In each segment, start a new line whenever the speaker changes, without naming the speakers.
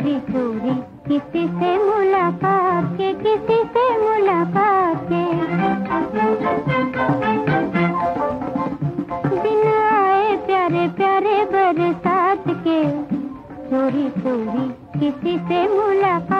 चोरी चोरी किसी से मुलाकात के, किसी से मुलाकात के। दिन आए प्यारे प्यारे बरसात के। चोरी चोरी किसी से मुलाकात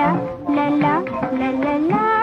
la la la la la